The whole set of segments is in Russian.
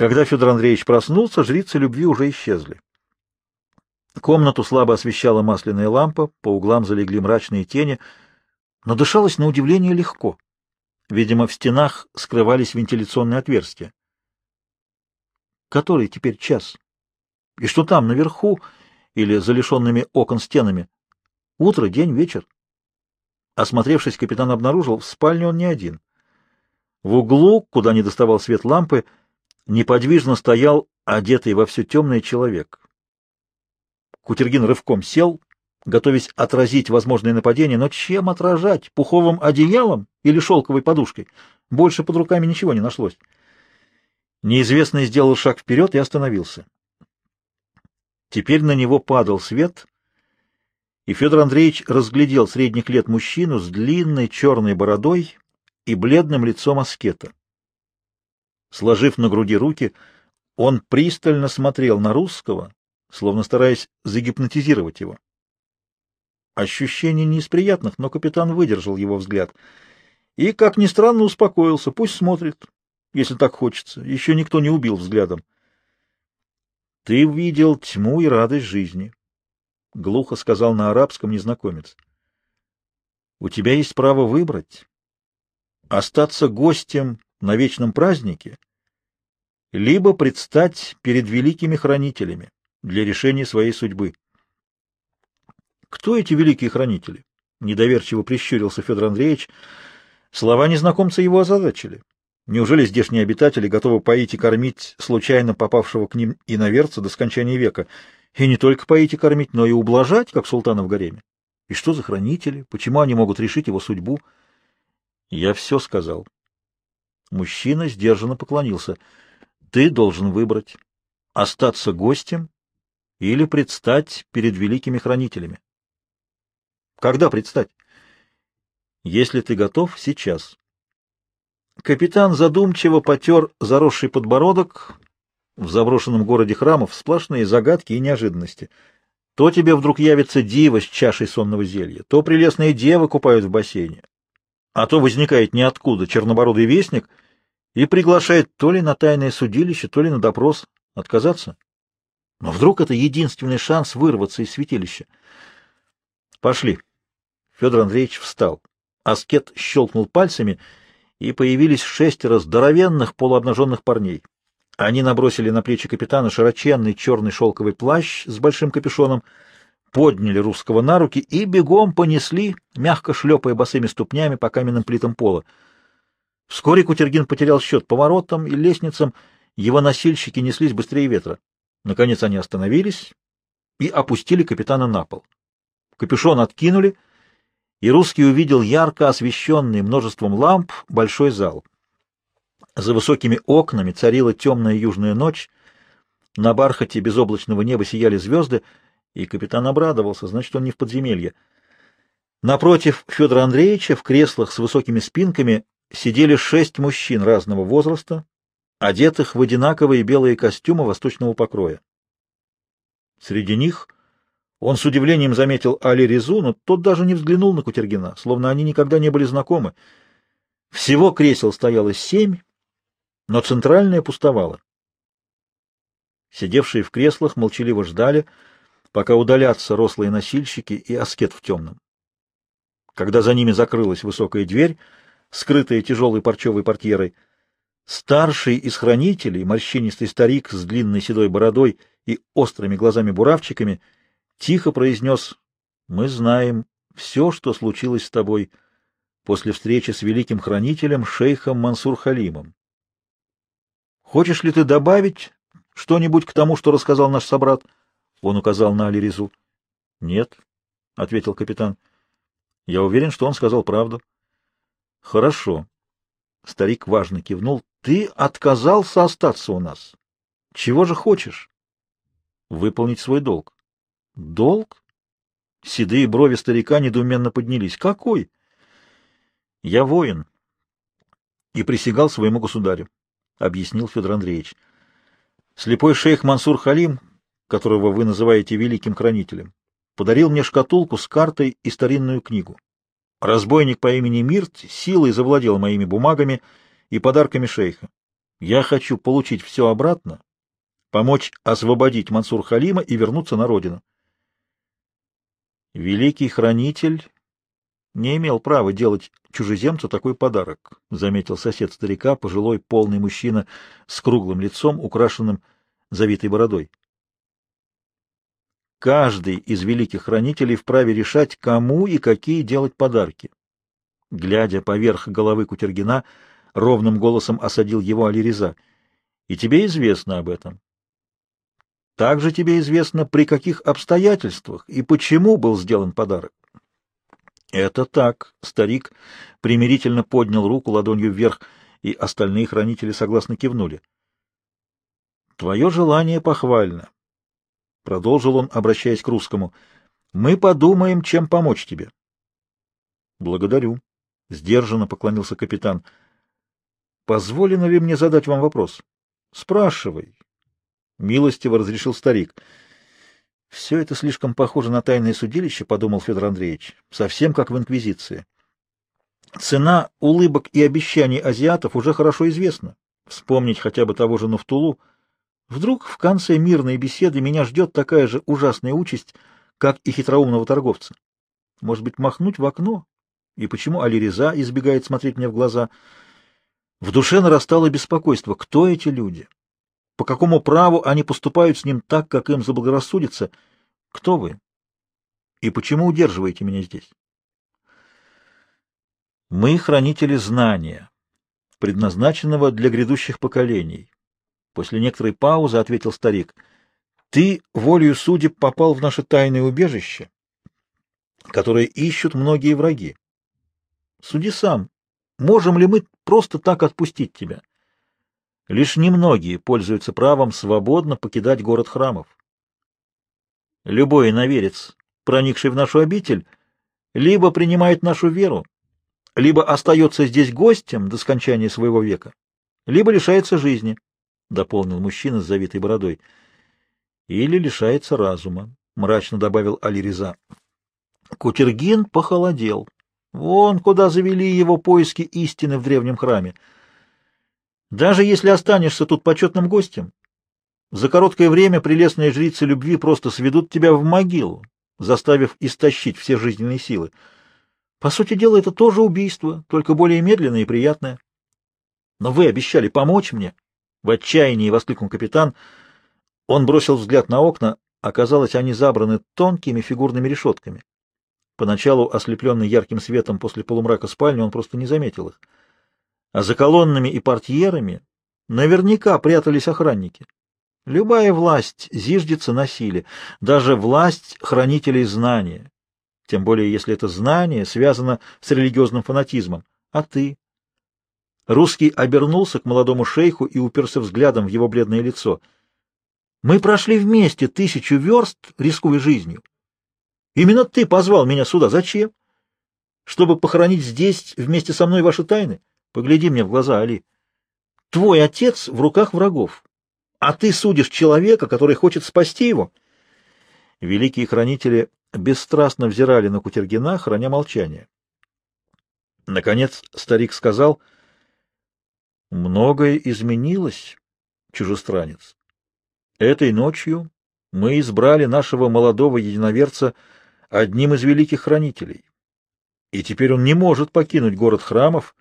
Когда Федор Андреевич проснулся, жрицы любви уже исчезли. Комнату слабо освещала масляная лампа, по углам залегли мрачные тени, но дышалось на удивление легко. Видимо, в стенах скрывались вентиляционные отверстия. Который теперь час? И что там, наверху или за лишенными окон стенами? Утро, день, вечер? Осмотревшись, капитан обнаружил, в спальне он не один. В углу, куда не доставал свет лампы, неподвижно стоял одетый во все темное человек. Кутергин рывком сел, готовясь отразить возможное нападение, но чем отражать? Пуховым одеялом или шелковой подушкой? Больше под руками ничего не нашлось. Неизвестный сделал шаг вперед и остановился. Теперь на него падал свет, и Федор Андреевич разглядел средних лет мужчину с длинной черной бородой и бледным лицом аскета. Сложив на груди руки, он пристально смотрел на русского, словно стараясь загипнотизировать его. Ощущение не из приятных, но капитан выдержал его взгляд и, как ни странно, успокоился. Пусть смотрит, если так хочется. Еще никто не убил взглядом. — Ты видел тьму и радость жизни, — глухо сказал на арабском незнакомец. — У тебя есть право выбрать. Остаться гостем на вечном празднике, либо предстать перед великими хранителями для решения своей судьбы. Кто эти великие хранители? Недоверчиво прищурился Федор Андреевич. Слова незнакомца его озадачили. Неужели здешние обитатели готовы поить и кормить случайно попавшего к ним иноверца до скончания века? И не только поить и кормить, но и ублажать, как султана в гареме? И что за хранители? Почему они могут решить его судьбу? Я все сказал. Мужчина сдержанно поклонился. Ты должен выбрать, остаться гостем или предстать перед великими хранителями. Когда предстать? Если ты готов, сейчас. Капитан задумчиво потер заросший подбородок. В заброшенном городе храмов сплошные загадки и неожиданности. То тебе вдруг явится дива с чашей сонного зелья, то прелестные девы купают в бассейне, а то возникает ниоткуда чернобородый вестник и приглашает то ли на тайное судилище, то ли на допрос. Отказаться? Но вдруг это единственный шанс вырваться из святилища? Пошли. Федор Андреевич встал. Аскет щелкнул пальцами, и появились шестеро здоровенных полуобнаженных парней. Они набросили на плечи капитана широченный черный шелковый плащ с большим капюшоном, подняли русского на руки и бегом понесли, мягко шлепая босыми ступнями по каменным плитам пола. Вскоре Кутергин потерял счет поворотам и лестницам, его носильщики неслись быстрее ветра. Наконец они остановились и опустили капитана на пол. Капюшон откинули, и русский увидел ярко освещенный множеством ламп большой зал. За высокими окнами царила темная южная ночь, на бархате безоблачного неба сияли звезды, и капитан обрадовался, значит, он не в подземелье. Напротив Федора Андреевича в креслах с высокими спинками сидели шесть мужчин разного возраста, одетых в одинаковые белые костюмы восточного покроя. Среди них он с удивлением заметил Али Резу, но тот даже не взглянул на Кутергина, словно они никогда не были знакомы. Всего кресел стояло семь, но центральное пустовало. Сидевшие в креслах молчаливо ждали, пока удалятся рослые носильщики и аскет в темном. Когда за ними закрылась высокая дверь, скрытая тяжелой парчевой портьерой, Старший из хранителей, морщинистый старик с длинной седой бородой и острыми глазами-буравчиками, тихо произнес «Мы знаем все, что случилось с тобой после встречи с великим хранителем шейхом Мансур-Халимом. Хочешь ли ты добавить что-нибудь к тому, что рассказал наш собрат?» Он указал на Алиризу. «Нет», — ответил капитан. «Я уверен, что он сказал правду». «Хорошо», Старик важно кивнул. — Ты отказался остаться у нас. Чего же хочешь? — Выполнить свой долг. — Долг? Седые брови старика недоуменно поднялись. — Какой? — Я воин. И присягал своему государю, — объяснил Федор Андреевич. Слепой шейх Мансур Халим, которого вы называете великим хранителем, подарил мне шкатулку с картой и старинную книгу. Разбойник по имени Мирт силой завладел моими бумагами и подарками шейха. Я хочу получить все обратно, помочь освободить Мансур Халима и вернуться на родину. Великий хранитель не имел права делать чужеземцу такой подарок, — заметил сосед старика, пожилой полный мужчина с круглым лицом, украшенным завитой бородой. Каждый из великих хранителей вправе решать, кому и какие делать подарки. Глядя поверх головы Кутергина, ровным голосом осадил его Алиреза. И тебе известно об этом. Также тебе известно, при каких обстоятельствах и почему был сделан подарок. Это так, старик примирительно поднял руку ладонью вверх, и остальные хранители согласно кивнули. Твое желание похвально, — продолжил он, обращаясь к русскому. — Мы подумаем, чем помочь тебе. — Благодарю, — сдержанно поклонился капитан. — Позволено ли мне задать вам вопрос? — Спрашивай. Милостиво разрешил старик. — Все это слишком похоже на тайное судилище, — подумал Федор Андреевич, — совсем как в Инквизиции. Цена улыбок и обещаний азиатов уже хорошо известна. Вспомнить хотя бы того же Нафтулу — Вдруг в конце мирной беседы меня ждет такая же ужасная участь, как и хитроумного торговца. Может быть, махнуть в окно? И почему Алиреза избегает смотреть мне в глаза? В душе нарастало беспокойство. Кто эти люди? По какому праву они поступают с ним так, как им заблагорассудится? Кто вы? И почему удерживаете меня здесь? Мы хранители знания, предназначенного для грядущих поколений. После некоторой паузы ответил старик. — Ты волею судеб попал в наше тайное убежище, которое ищут многие враги. Суди сам, можем ли мы просто так отпустить тебя? Лишь немногие пользуются правом свободно покидать город храмов. Любой иноверец, проникший в нашу обитель, либо принимает нашу веру, либо остается здесь гостем до скончания своего века, либо лишается жизни. — дополнил мужчина с завитой бородой. — Или лишается разума, — мрачно добавил Алиреза. Кутергин похолодел. Вон куда завели его поиски истины в древнем храме. Даже если останешься тут почетным гостем, за короткое время прелестные жрицы любви просто сведут тебя в могилу, заставив истощить все жизненные силы. По сути дела, это тоже убийство, только более медленное и приятное. Но вы обещали помочь мне. В отчаянии воскликнул капитан. Он бросил взгляд на окна. Оказалось, они забраны тонкими фигурными решетками. Поначалу, ослепленный ярким светом после полумрака спальни, он просто не заметил их. А за колоннами и портьерами наверняка прятались охранники. Любая власть зиждется на силе, даже власть хранителей знания, тем более если это знание связано с религиозным фанатизмом. А ты? Русский обернулся к молодому шейху и уперся взглядом в его бледное лицо. «Мы прошли вместе тысячу верст, рискуя жизнью. Именно ты позвал меня сюда. Зачем? Чтобы похоронить здесь вместе со мной ваши тайны? Погляди мне в глаза, Али. Твой отец в руках врагов, а ты судишь человека, который хочет спасти его». Великие хранители бесстрастно взирали на Кутергина, храня молчание. Наконец старик сказал — Многое изменилось, чужестранец. Этой ночью мы избрали нашего молодого единоверца одним из великих хранителей. И теперь он не может покинуть город храмов,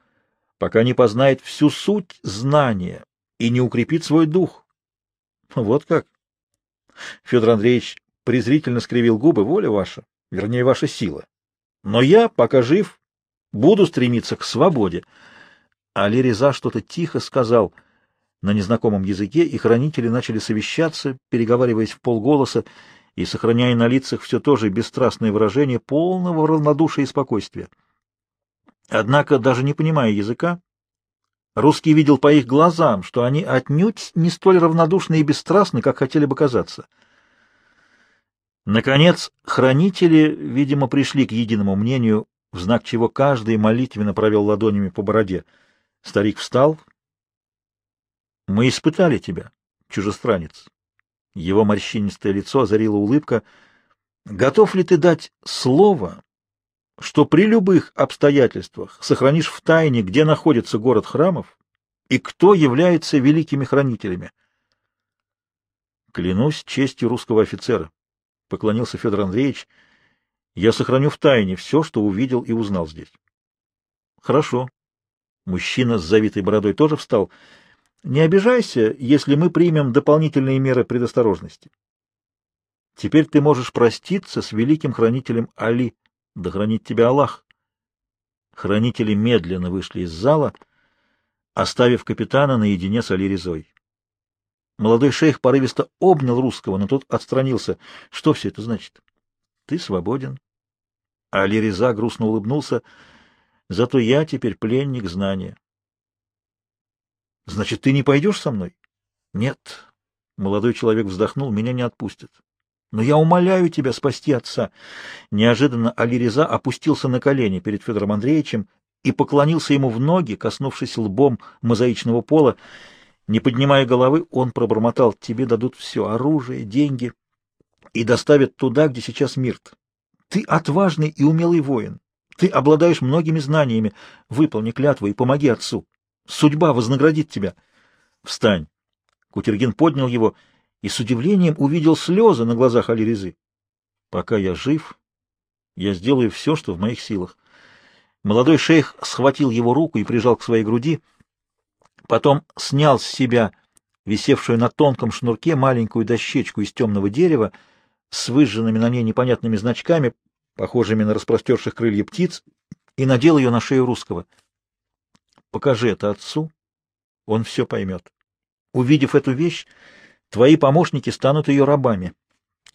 пока не познает всю суть знания и не укрепит свой дух. Вот как. Федор Андреевич презрительно скривил губы. Воля ваша, вернее, ваша сила. Но я, пока жив, буду стремиться к свободе. Али Реза что-то тихо сказал на незнакомом языке, и хранители начали совещаться, переговариваясь в полголоса и сохраняя на лицах все то же бесстрастное выражение полного равнодушия и спокойствия. Однако, даже не понимая языка, русский видел по их глазам, что они отнюдь не столь равнодушны и бесстрастны, как хотели бы казаться. Наконец, хранители, видимо, пришли к единому мнению, в знак чего каждый молитвенно провел ладонями по бороде — Старик встал. Мы испытали тебя, чужестранец. Его морщинистое лицо озарила улыбка. Готов ли ты дать слово, что при любых обстоятельствах сохранишь в тайне, где находится город храмов, и кто является великими хранителями. Клянусь честью русского офицера, — поклонился Федор Андреевич, — я сохраню в тайне все, что увидел и узнал здесь. — Хорошо. Мужчина с завитой бородой тоже встал. — Не обижайся, если мы примем дополнительные меры предосторожности. Теперь ты можешь проститься с великим хранителем Али, да хранит тебя Аллах. Хранители медленно вышли из зала, оставив капитана наедине с Али Резой. Молодой шейх порывисто обнял русского, но тот отстранился. Что все это значит? Ты свободен. Али Реза грустно улыбнулся. Зато я теперь пленник знания. Значит, ты не пойдешь со мной? Нет. Молодой человек вздохнул. Меня не отпустят. Но я умоляю тебя спасти отца. Неожиданно Али Реза опустился на колени перед Федором Андреевичем и поклонился ему в ноги, коснувшись лбом мозаичного пола. Не поднимая головы, он пробормотал, тебе дадут все — оружие, деньги, и доставят туда, где сейчас Мирт. Ты отважный и умелый воин. Ты обладаешь многими знаниями. Выполни клятву и помоги отцу. Судьба вознаградит тебя. Встань. Кутергин поднял его и с удивлением увидел слезы на глазах Алирезы. Пока я жив, я сделаю все, что в моих силах. Молодой шейх схватил его руку и прижал к своей груди — Потом снял с себя висевшую на тонком шнурке маленькую дощечку из темного дерева с выжженными на ней непонятными значками, похожими на распростерших крылья птиц, и надел ее на шею русского. Покажи это отцу, он все поймет. Увидев эту вещь, твои помощники станут ее рабами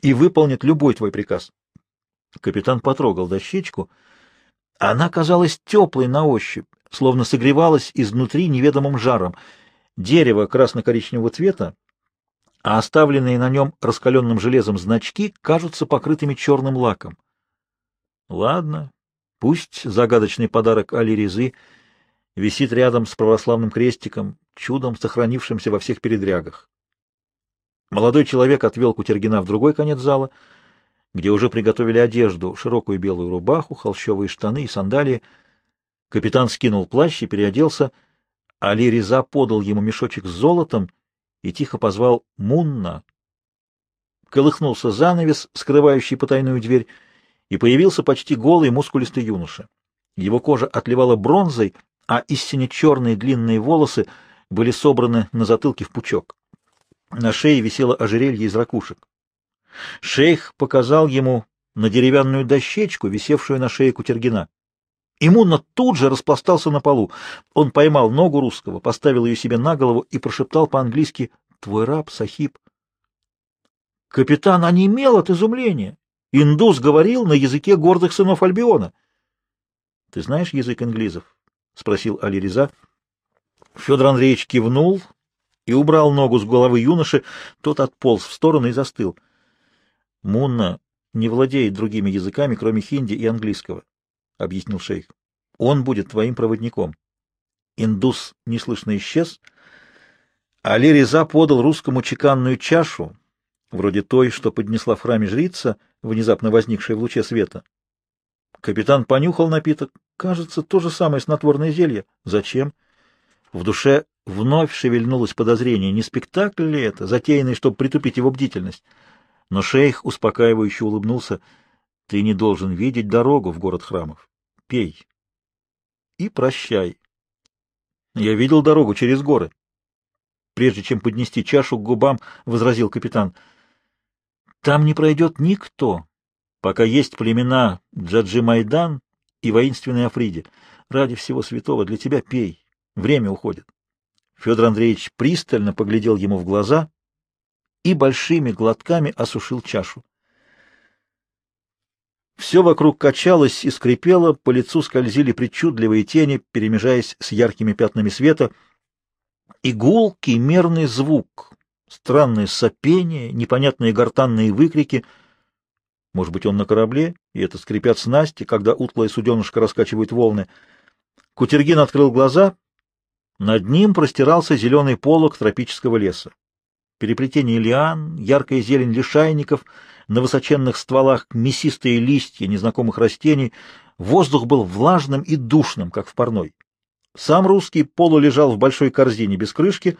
и выполнят любой твой приказ. Капитан потрогал дощечку. Она казалась теплой на ощупь, словно согревалось изнутри неведомым жаром. Дерево красно-коричневого цвета, а оставленные на нем раскаленным железом значки кажутся покрытыми черным лаком. Ладно, пусть загадочный подарок Али-Резы висит рядом с православным крестиком, чудом сохранившимся во всех передрягах. Молодой человек отвел Кутергина в другой конец зала, где уже приготовили одежду, широкую белую рубаху, холщовые штаны и сандалии — Капитан скинул плащ и переоделся. Али Реза подал ему мешочек с золотом и тихо позвал «Мунна». Колыхнулся занавес, скрывающий потайную дверь, и появился почти голый мускулистый юноша. Его кожа отливала бронзой, а истинно черные длинные волосы были собраны на затылке в пучок. На шее висело ожерелье из ракушек. Шейх показал ему на деревянную дощечку, висевшую на шее Кутергина. Имунно тут же распластался на полу. Он поймал ногу русского, поставил ее себе на голову и прошептал по-английски «Твой раб, Сахиб». Капитан онемел от изумления. Индус говорил на языке гордых сынов Альбиона. — Ты знаешь язык инглизов? — спросил Али Реза. Федор Андреевич кивнул и убрал ногу с головы юноши. Тот отполз в сторону и застыл. Мунна не владеет другими языками, кроме хинди и английского. — объяснил шейх. — Он будет твоим проводником. Индус неслышно исчез. Али Реза подал русскому чеканную чашу, вроде той, что поднесла в храме жрица, внезапно возникшая в луче света. Капитан понюхал напиток. Кажется, то же самое снотворное зелье. Зачем? В душе вновь шевельнулось подозрение, не спектакль ли это, затеянный, чтобы притупить его бдительность. Но шейх успокаивающе улыбнулся — ты не должен видеть дорогу в город храмов. Пей. И прощай. Я видел дорогу через горы. Прежде чем поднести чашу к губам, возразил капитан. Там не пройдет никто, пока есть племена Джаджи Майдан и воинственные Африди. Ради всего святого для тебя пей. Время уходит. Федор Андреевич пристально поглядел ему в глаза и большими глотками осушил чашу. Все вокруг качалось и скрипело, по лицу скользили причудливые тени, перемежаясь с яркими пятнами света. Игулкий мерный звук, странное сопение, непонятные гортанные выкрики. Может быть, он на корабле, и это скрипят снасти, когда утлая суденышко раскачивает волны. Кутергин открыл глаза. Над ним простирался зеленый полог тропического леса. Переплетение лиан, яркая зелень лишайников — на высоченных стволах мясистые листья незнакомых растений, воздух был влажным и душным, как в парной. Сам русский полу лежал в большой корзине без крышки,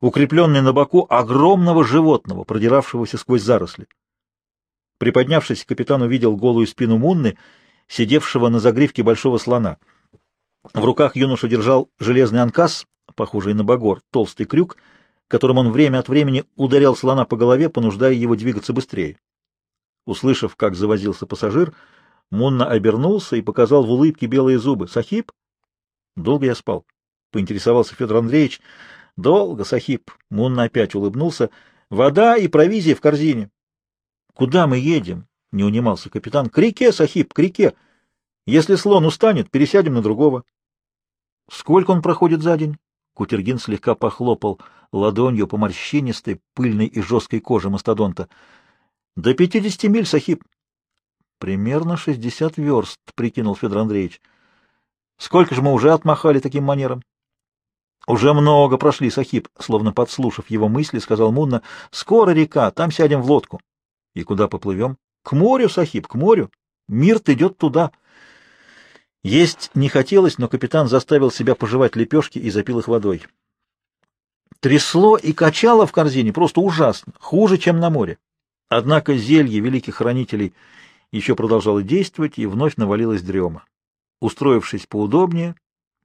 укрепленный на боку огромного животного, продиравшегося сквозь заросли. Приподнявшись, капитан увидел голую спину Мунны, сидевшего на загривке большого слона. В руках юноша держал железный анкас, похожий на багор, толстый крюк, которым он время от времени ударял слона по голове, понуждая его двигаться быстрее. Услышав, как завозился пассажир, Мунна обернулся и показал в улыбке белые зубы. «Сахиб?» «Долго я спал?» — поинтересовался Федор Андреевич. «Долго, Сахиб!» — Мунна опять улыбнулся. «Вода и провизия в корзине». «Куда мы едем?» — не унимался капитан. «К реке, Сахиб, к реке. Если слон устанет, пересядем на другого». «Сколько он проходит за день?» Кутергин слегка похлопал ладонью по морщинистой, пыльной и жесткой коже мастодонта. — До пятидесяти миль, Сахиб. — Примерно шестьдесят верст, — прикинул Федор Андреевич. — Сколько же мы уже отмахали таким манером? — Уже много прошли, Сахиб, — словно подслушав его мысли, сказал Мунна. — Скоро река, там сядем в лодку. — И куда поплывем? — К морю, Сахиб, к морю. Мирт идет туда. Есть не хотелось, но капитан заставил себя пожевать лепешки и запил их водой. Трясло и качало в корзине просто ужасно, хуже, чем на море. Однако зелье великих хранителей еще продолжало действовать, и вновь навалилась дрема. Устроившись поудобнее,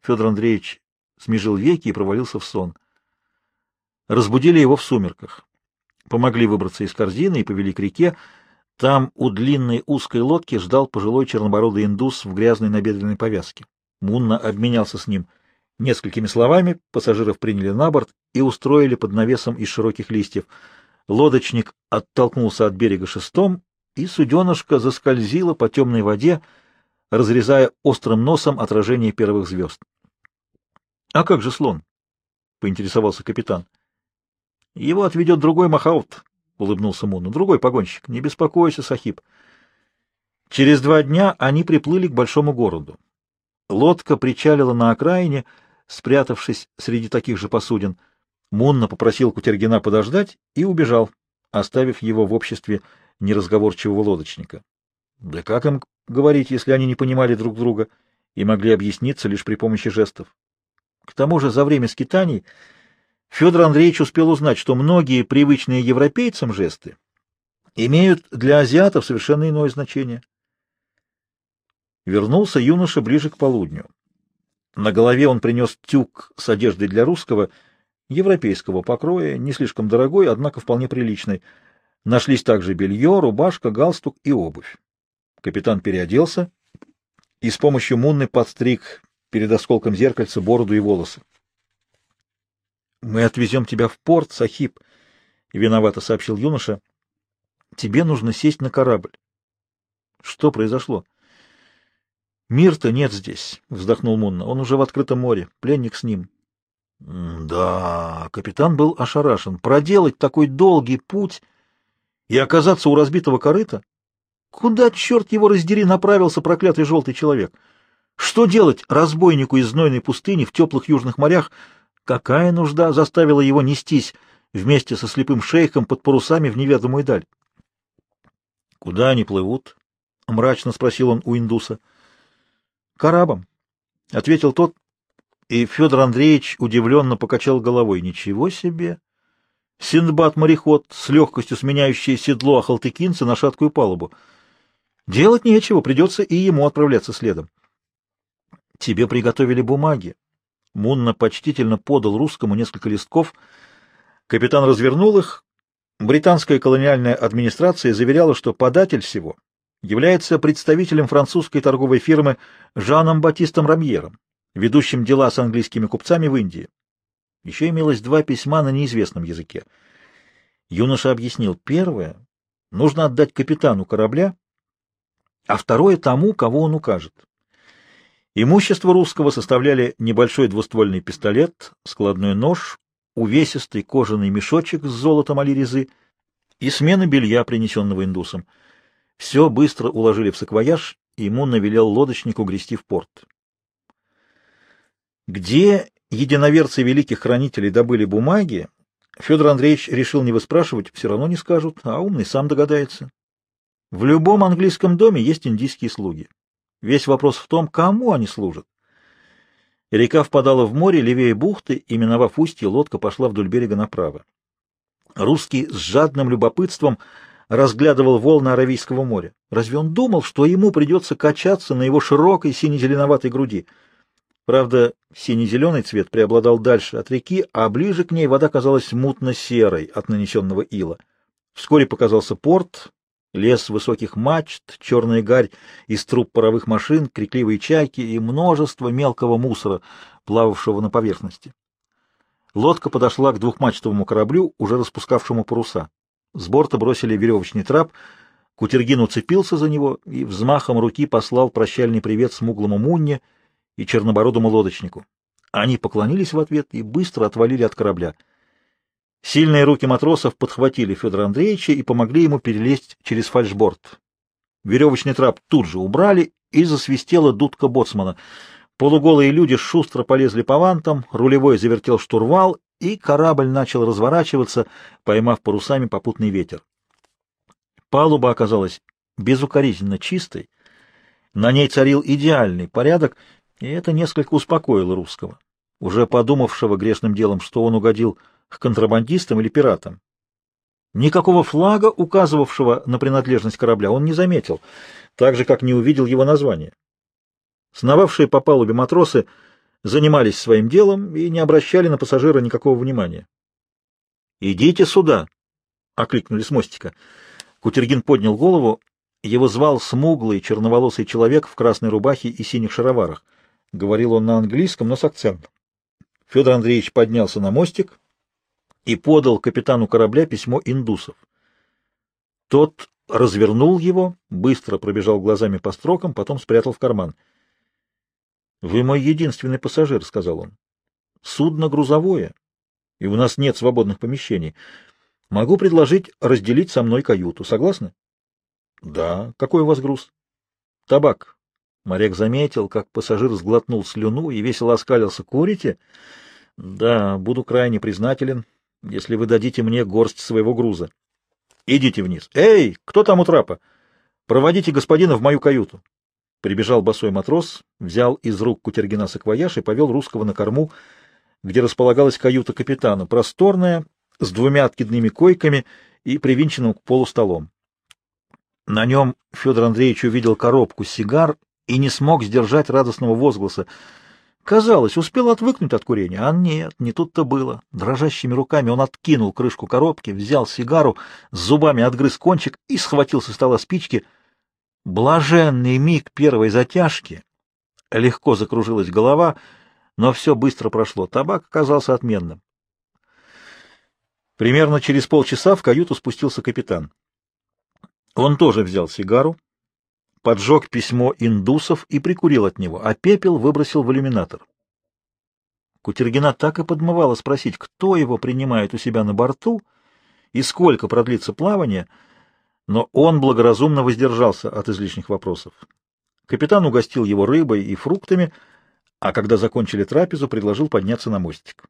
Федор Андреевич смежил веки и провалился в сон. Разбудили его в сумерках. Помогли выбраться из корзины и повели к реке. Там у длинной узкой лодки ждал пожилой чернобородый индус в грязной набедренной повязке. Мунна обменялся с ним несколькими словами, пассажиров приняли на борт и устроили под навесом из широких листьев — Лодочник оттолкнулся от берега шестом, и суденышко заскользило по темной воде, разрезая острым носом отражение первых звезд. — А как же слон? — поинтересовался капитан. — Его отведет другой махаут, — улыбнулся Муну. — Другой погонщик. Не беспокойся, Сахиб. Через два дня они приплыли к большому городу. Лодка причалила на окраине, спрятавшись среди таких же посудин — Мунна попросил Кутергина подождать и убежал, оставив его в обществе неразговорчивого лодочника. Да как им говорить, если они не понимали друг друга и могли объясниться лишь при помощи жестов? К тому же за время скитаний Федор Андреевич успел узнать, что многие привычные европейцам жесты имеют для азиатов совершенно иное значение. Вернулся юноша ближе к полудню. На голове он принес тюк с одеждой для русского — европейского покроя, не слишком дорогой, однако вполне приличной. Нашлись также белье, рубашка, галстук и обувь. Капитан переоделся и с помощью мунны подстриг перед осколком зеркальца бороду и волосы. — Мы отвезем тебя в порт, Сахиб, — виновато сообщил юноша. — Тебе нужно сесть на корабль. — Что произошло? — Мир-то нет здесь, — вздохнул Мунна. — Он уже в открытом море, пленник с ним. Да, капитан был ошарашен. Проделать такой долгий путь и оказаться у разбитого корыта? Куда, черт его раздери, направился проклятый желтый человек? Что делать разбойнику из знойной пустыни в теплых южных морях? Какая нужда заставила его нестись вместе со слепым шейхом под парусами в неведомую даль? — Куда они плывут? — мрачно спросил он у индуса. — Карабом, — ответил тот, и Федор Андреевич удивленно покачал головой. Ничего себе! Синдбад-мореход, с легкостью сменяющий седло ахалтыкинца на шаткую палубу. Делать нечего, придется и ему отправляться следом. Тебе приготовили бумаги. Мунна почтительно подал русскому несколько листков. Капитан развернул их. Британская колониальная администрация заверяла, что податель всего является представителем французской торговой фирмы Жаном Батистом Рамьером ведущим дела с английскими купцами в Индии. Еще имелось два письма на неизвестном языке. Юноша объяснил, первое нужно отдать капитану корабля, а второе тому, кого он укажет. Имущество русского составляли небольшой двуствольный пистолет, складной нож, увесистый кожаный мешочек с золотом алирезы и смена белья, принесенного индусом. Все быстро уложили в саквояж, и ему навелел лодочнику грести в порт. Где единоверцы великих хранителей добыли бумаги, Федор Андреевич решил не выспрашивать, все равно не скажут, а умный сам догадается. В любом английском доме есть индийские слуги. Весь вопрос в том, кому они служат. Река впадала в море, левее бухты, и, миновав устье, лодка пошла вдоль берега направо. Русский с жадным любопытством разглядывал волны Аравийского моря. Разве он думал, что ему придется качаться на его широкой сине-зеленоватой груди? Правда, сине-зеленый цвет преобладал дальше от реки, а ближе к ней вода казалась мутно-серой от нанесенного ила. Вскоре показался порт, лес высоких мачт, черная гарь из труб паровых машин, крикливые чайки и множество мелкого мусора, плававшего на поверхности. Лодка подошла к двухмачтовому кораблю, уже распускавшему паруса. С борта бросили веревочный трап, Кутергин уцепился за него и взмахом руки послал прощальный привет смуглому Мунне и чернобородому лодочнику. Они поклонились в ответ и быстро отвалили от корабля. Сильные руки матросов подхватили Федора Андреевича и помогли ему перелезть через фальшборд. Веревочный трап тут же убрали, и засвистела дудка боцмана. Полуголые люди шустро полезли по вантам, рулевой завертел штурвал, и корабль начал разворачиваться, поймав парусами попутный ветер. Палуба оказалась безукоризненно чистой, на ней царил идеальный порядок, и это несколько успокоило русского, уже подумавшего грешным делом, что он угодил к контрабандистам или пиратам. Никакого флага, указывавшего на принадлежность корабля, он не заметил, так же, как не увидел его название. Сновавшие по палубе матросы занимались своим делом и не обращали на пассажира никакого внимания. «Идите сюда!» — окликнули с мостика. Кутергин поднял голову. Его звал смуглый черноволосый человек в красной рубахе и синих шароварах. Говорил он на английском, но с акцентом. Федор Андреевич поднялся на мостик и подал капитану корабля письмо индусов. Тот развернул его, быстро пробежал глазами по строкам, потом спрятал в карман. — Вы мой единственный пассажир, — сказал он. — Судно грузовое, и у нас нет свободных помещений. Могу предложить разделить со мной каюту. Согласны? — Да. Какой у вас груз? — Табак. Моряк заметил, как пассажир сглотнул слюну и весело оскалился. — Курите? — Да, буду крайне признателен, если вы дадите мне горсть своего груза. Идите вниз. Эй, кто там у трапа? Проводите господина в мою каюту. Прибежал босой матрос, взял из рук Кутергина саквояж и повел русского на корму, где располагалась каюта капитана, просторная, с двумя откидными койками и привинченным к полу столом. На нем Федор Андреевич увидел коробку сигар и не смог сдержать радостного возгласа. Казалось, успел отвыкнуть от курения, а нет, не тут-то было. Дрожащими руками он откинул крышку коробки, взял сигару, зубами отгрыз кончик и схватил со стола спички. Блаженный миг первой затяжки. Легко закружилась голова, но все быстро прошло. Табак оказался отменным. Примерно через полчаса в каюту спустился капитан. Он тоже взял сигару, поджег письмо индусов и прикурил от него, а пепел выбросил в иллюминатор. Кутергина так и подмывала спросить, кто его принимает у себя на борту и сколько продлится плавание, но он благоразумно воздержался от излишних вопросов. Капитан угостил его рыбой и фруктами, а когда закончили трапезу, предложил подняться на мостик.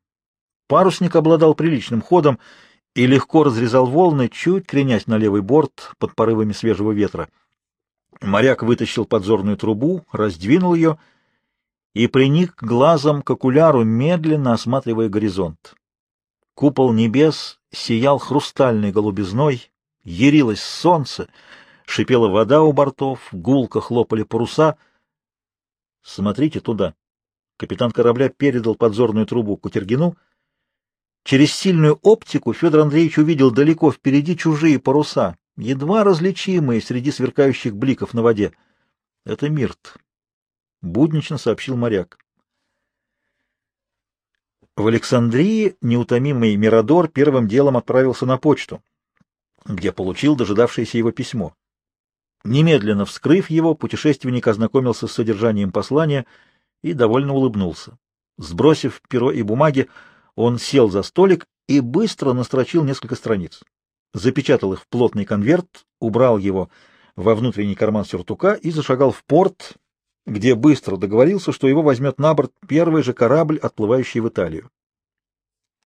Парусник обладал приличным ходом и легко разрезал волны, чуть кренясь на левый борт под порывами свежего ветра. Моряк вытащил подзорную трубу, раздвинул ее и приник глазом к окуляру, медленно осматривая горизонт. Купол небес сиял хрустальной голубизной, ярилось солнце, шипела вода у бортов, гулко хлопали паруса. «Смотрите туда!» Капитан корабля передал подзорную трубу Кутергину. Через сильную оптику Федор Андреевич увидел далеко впереди чужие паруса едва различимые среди сверкающих бликов на воде. — Это Мирт, — буднично сообщил моряк. В Александрии неутомимый Мирадор первым делом отправился на почту, где получил дожидавшееся его письмо. Немедленно вскрыв его, путешественник ознакомился с содержанием послания и довольно улыбнулся. Сбросив перо и бумаги, он сел за столик и быстро настрочил несколько страниц запечатал их в плотный конверт, убрал его во внутренний карман сюртука и зашагал в порт, где быстро договорился, что его возьмет на борт первый же корабль, отплывающий в Италию.